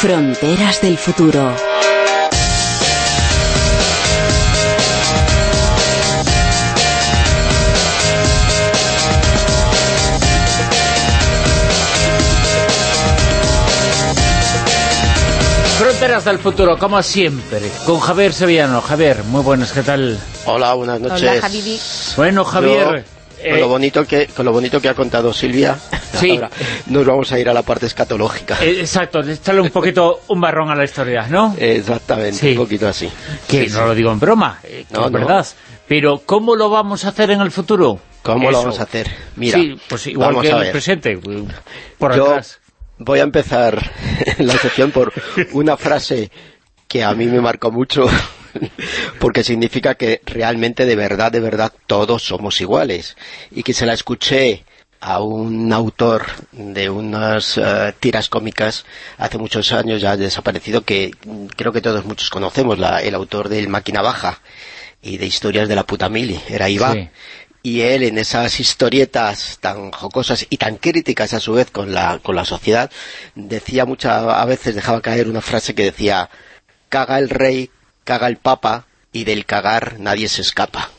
Fronteras del futuro. Fronteras del futuro, como siempre, con Javier Sevillano. Javier, muy buenas, ¿qué tal? Hola, buenas noches. Hola, Javier. Bueno, Javier... Con, lo bonito que, con lo bonito que ha contado Silvia, Sí. ahora nos vamos a ir a la parte escatológica. eh, exacto, echarle un poquito un barrón a la historia, ¿no? Exactamente, Sí. un poquito así. que Sí, no lo digo en broma, eh, No, es no. verdad. Pero, ¿cómo lo vamos a hacer en el futuro? ¿Cómo lo Eso. vamos a hacer? Mira, pues igual vamos que a en el ver. presente, eh, por Yo atrás. voy a empezar la sección por una frase que a mí me marcó mucho porque significa que realmente de verdad, de verdad todos somos iguales y que se la escuché a un autor de unas eh, tiras cómicas hace muchos años ya desaparecido que creo que todos muchos conocemos, la- el autor del Máquina Baja y de historias de la puta mili, era Iván. Sí. Y él en esas historietas tan jocosas y tan críticas a su vez con la, con la sociedad, decía muchas, a veces dejaba caer una frase que decía, caga el rey, caga el papa, y del cagar nadie se escapa.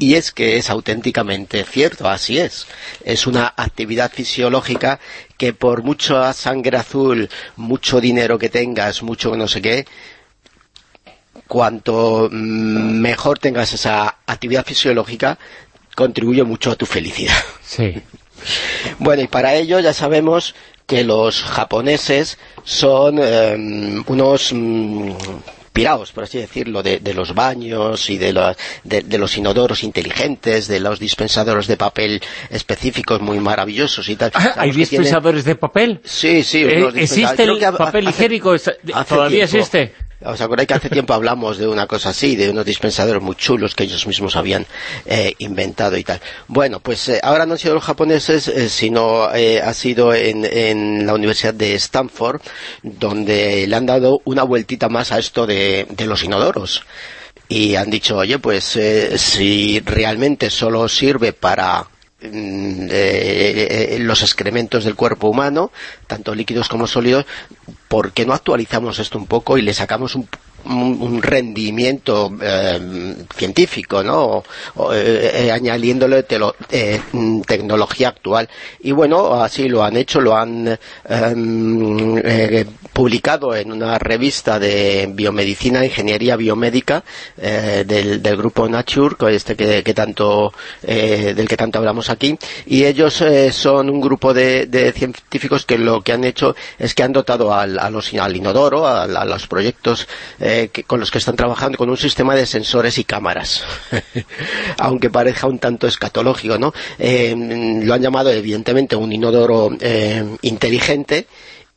Y es que es auténticamente cierto, así es. Es una actividad fisiológica que por mucha sangre azul, mucho dinero que tengas, mucho no sé qué, cuanto mm, mejor tengas esa actividad fisiológica, contribuye mucho a tu felicidad. Sí. Bueno, y para ello ya sabemos que los japoneses son eh, unos mm, piraos, por así decirlo, de, de los baños y de, los- de, de los inodoros inteligentes, de los dispensadores de papel específicos muy maravillosos y tal. Ah, ¿Hay que tienen- dispensadores de papel? Sí, sí. Eh, ¿Existe dispensadores. El papel higiénico? ¿Está- hace ¿Todavía tiempo. existe? ¿Os acordáis que hace tiempo hablamos de una cosa así, de unos dispensadores muy chulos que ellos mismos habían eh, inventado y tal? Bueno, pues eh, ahora no han sido los japoneses, eh, sino eh, ha sido en, en la Universidad de Stanford, donde le han dado una vueltita más a esto de, de los inodoros. Y han dicho, oye, pues eh, si realmente solo sirve para eh, eh, los excrementos del cuerpo humano, tanto líquidos como sólidos, ¿por qué no actualizamos esto un poco y le sacamos un, un- un rendimiento eh, científico, ¿no? O, eh, eh, añadiéndole telo- eh, mm, tecnología actual. Y bueno, así lo han hecho, lo han eh, mm, eh, publicado en una revista de biomedicina, ingeniería biomédica eh, del, del grupo Nature, este que, que tanto eh, del que tanto hablamos aquí, y ellos eh, son un grupo de, de científicos que lo que han hecho es que han dotado al, a los, al inodoro, a, los proyectos eh, que- con los que están trabajando, con un sistema de sensores y cámaras, aunque parezca un tanto escatológico, ¿no? Eh, lo han llamado evidentemente un inodoro inteligente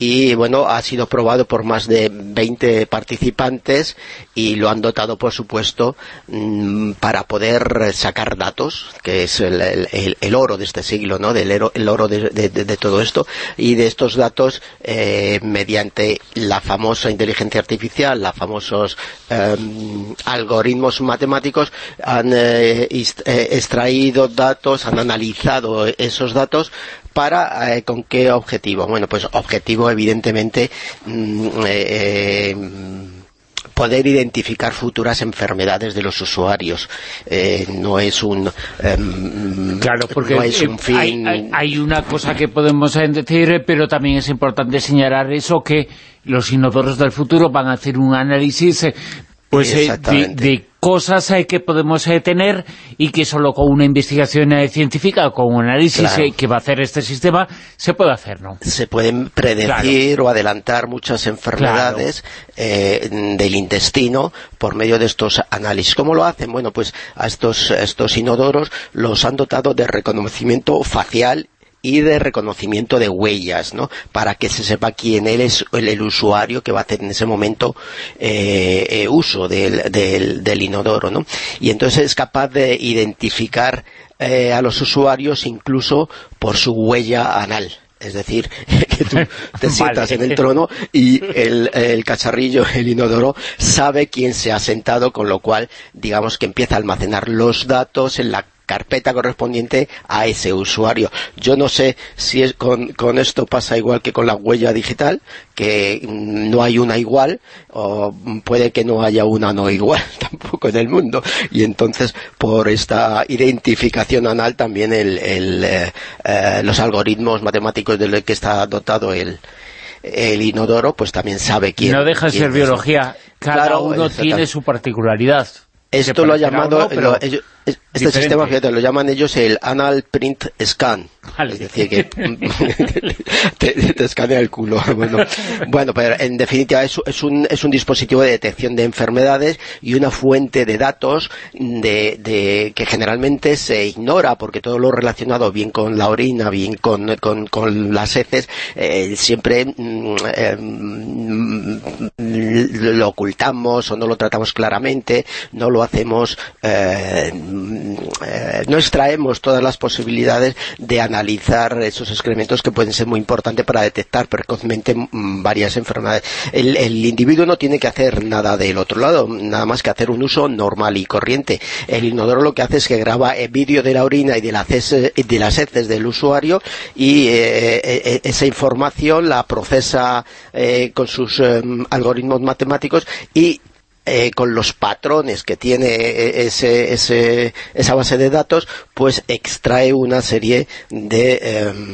y bueno, ha sido probado por más de 20 participantes y lo han dotado, por supuesto, mm, para poder sacar datos, que es el, el- oro de este siglo, ¿no? Del el oro de, todo esto, y de estos datos, eh, mediante la famosa inteligencia artificial, los famosos em, algoritmos matemáticos, han eh, eh, extraído datos, han analizado esos datos para eh, con qué objetivo bueno pues objetivo evidentemente mm, eh, mm, poder identificar futuras enfermedades de los usuarios. Eh, no es un em, Claro, porque no es eh, un fin hay, hay- hay una cosa que podemos decir, pero también es importante señalar eso, que los inodoros del futuro van a hacer un análisis pues eh, de, cosas eh, que podemos eh, tener y que solo con una investigación eh, científica, con un análisis Claro. eh, que va a hacer este sistema, se puede hacer, ¿no? se pueden predecir o adelantar muchas enfermedades eh, del intestino por medio de estos análisis. ¿Cómo lo hacen? Bueno, pues a estos, a estos inodoros los han dotado de reconocimiento facial y de reconocimiento de huellas, ¿no? Para que se sepa quién él es el, el usuario que va a hacer en ese momento eh, eh, uso del, del, del inodoro, ¿no? Y entonces es capaz de identificar eh, a los usuarios incluso por su huella anal. Es decir, que tú te sientas Vale. en el trono y el, el cacharrillo, el inodoro, sabe quién se ha sentado, con lo cual, digamos que empieza a almacenar los datos en la carpeta correspondiente a ese usuario. Yo no sé si es con, con esto pasa igual que con la huella digital, que no hay una igual, o puede que no haya una no igual tampoco en el mundo. Y entonces, por esta identificación anal, también el, el, eh, eh, los algoritmos matemáticos de los que está dotado el, el inodoro, pues también sabe quién. No deja de ser biología. Cada uno tiene su particularidad. Esto lo ha llamado, este sistema, fíjate, lo llaman ellos el Anal Print Scan. Es decir, que te, escanea el culo. Bueno, pero en definitiva es, un, es un dispositivo de detección de enfermedades y una fuente de datos de, que generalmente se ignora porque todo lo relacionado bien con la orina, bien con, con, las heces, eh, siempre mm, eh, lo ocultamos o no lo tratamos claramente, no lo hacemos, eh, no extraemos todas las posibilidades de analizar esos excrementos que pueden ser muy importantes para detectar precozmente mm, varias enfermedades. El, individuo no tiene que hacer nada del otro lado, nada más que hacer un uso normal y corriente. El inodoro lo que hace es que graba el vídeo de la orina y de, de las heces del usuario y eh, eh, esa información la procesa con sus algoritmos matemáticos y eh, con los patrones que tiene eh, ese, ese, esa base de datos, pues extrae una serie de, em,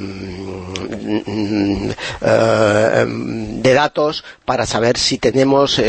eh, de datos para saber si tenemos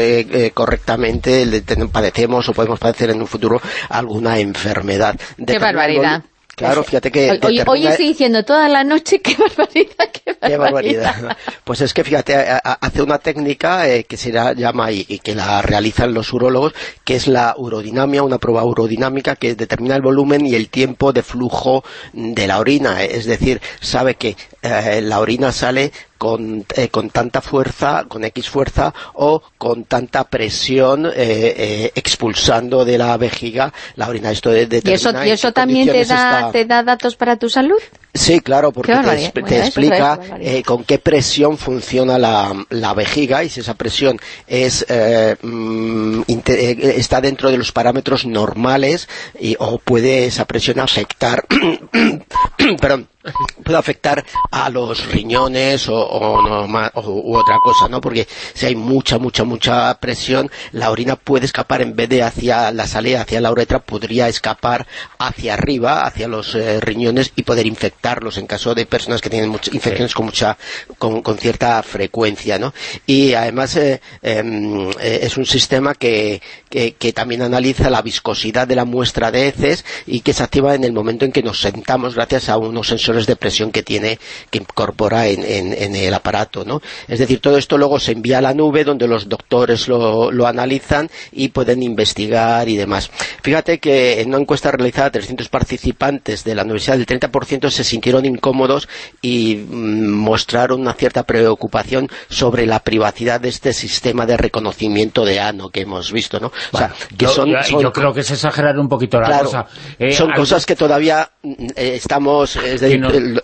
correctamente, padecemos o podemos padecer en un futuro alguna enfermedad. ¡Qué barbaridad! Claro, fíjate que... Hoy, estoy diciendo toda la noche, qué barbaridad, qué barbaridad. Pues es que fíjate, hace una técnica eh, que se llama, y, que la realizan los urólogos, que es la urodinamia, una prueba urodinámica que determina el volumen y el tiempo de flujo de la orina. Es decir, sabe que eh, la orina sale con, eh, con, tanta fuerza, con X fuerza, o con tanta presión eh, eh, expulsando de la vejiga la orina. Esto de, ¿Y eso, ¿y eso también te da, te da datos para tu salud? Sí, claro, porque te, explica con qué presión funciona la, la, vejiga y si esa presión es mm, está dentro de los parámetros normales y, o puede esa presión afectar perdón, puede afectar a los riñones o, no, u otra cosa, ¿no? Porque si hay mucha, mucha, mucha presión, la orina puede escapar en vez de hacia la salida, hacia la uretra, podría escapar hacia arriba, hacia los eh, riñones y poder infectarlos en caso de personas que tienen infecciones con mucha, con, cierta frecuencia, ¿no? Y además eh, em, eh, es un sistema que, que, que también analiza la viscosidad de la muestra de heces y que se activa en el momento en que nos sentamos gracias a unos sensores de presión que tiene, que incorpora en, el aparato, ¿no? Es decir, todo esto luego se envía a la nube donde los doctores lo, analizan y pueden investigar y demás. Fíjate que en una encuesta realizada a 300 participantes de la universidad, el 30% se sintieron incómodos y mm, mostraron una cierta preocupación sobre la privacidad de este sistema de reconocimiento de ano que hemos visto, ¿no? O sea, que son, yo, creo que es exagerar un poquito la cosa. Eh, son cosas que todavía mm, eh, estamos,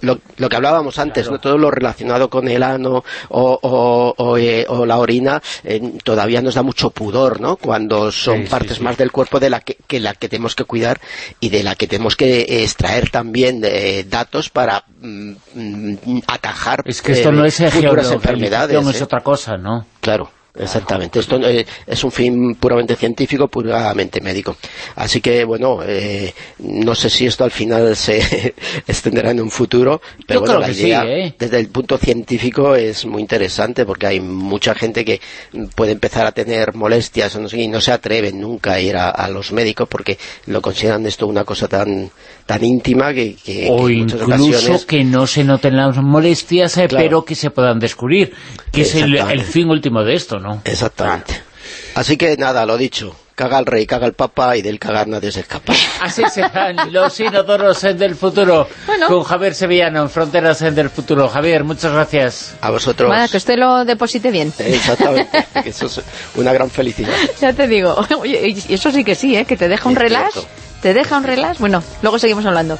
lo, que hablábamos antes, ¿no? todo lo relacionado con el ano o, eh, la orina, eh, todavía nos da mucho pudor, ¿no? Cuando son partes más del cuerpo de la que, la que tenemos que cuidar y de la que tenemos que extraer también eh, datos para mm, mm, atajar es que esto no es futuras enfermedades. es otra cosa, ¿no? Claro. Exactamente, esto eh, es un fin puramente científico, puramente médico. Así que, bueno, eh, no sé si esto al final se extenderá en un futuro, pero bueno, la idea ¿eh? desde el punto científico es muy interesante porque hay mucha gente que puede empezar a tener molestias y no se atreven nunca a ir a, los médicos porque lo consideran esto una cosa tan tan íntima que, que o incluso que no se noten las molestias, pero que se puedan descubrir, que es el fin último de esto. Exactamente. Así que nada, lo dicho, caga el rey, caga el papa y del cagar nadie se escapa. Así serán los inodoros del futuro con Javier Sevillano en Fronteras del Futuro. Javier, muchas gracias. A vosotros. que usted lo deposite bien. Exactamente, eso es una gran felicidad. Ya te digo, y eso sí que sí, ¿eh? que te deja un relax. ¿Te deja un relax? Bueno, luego seguimos hablando.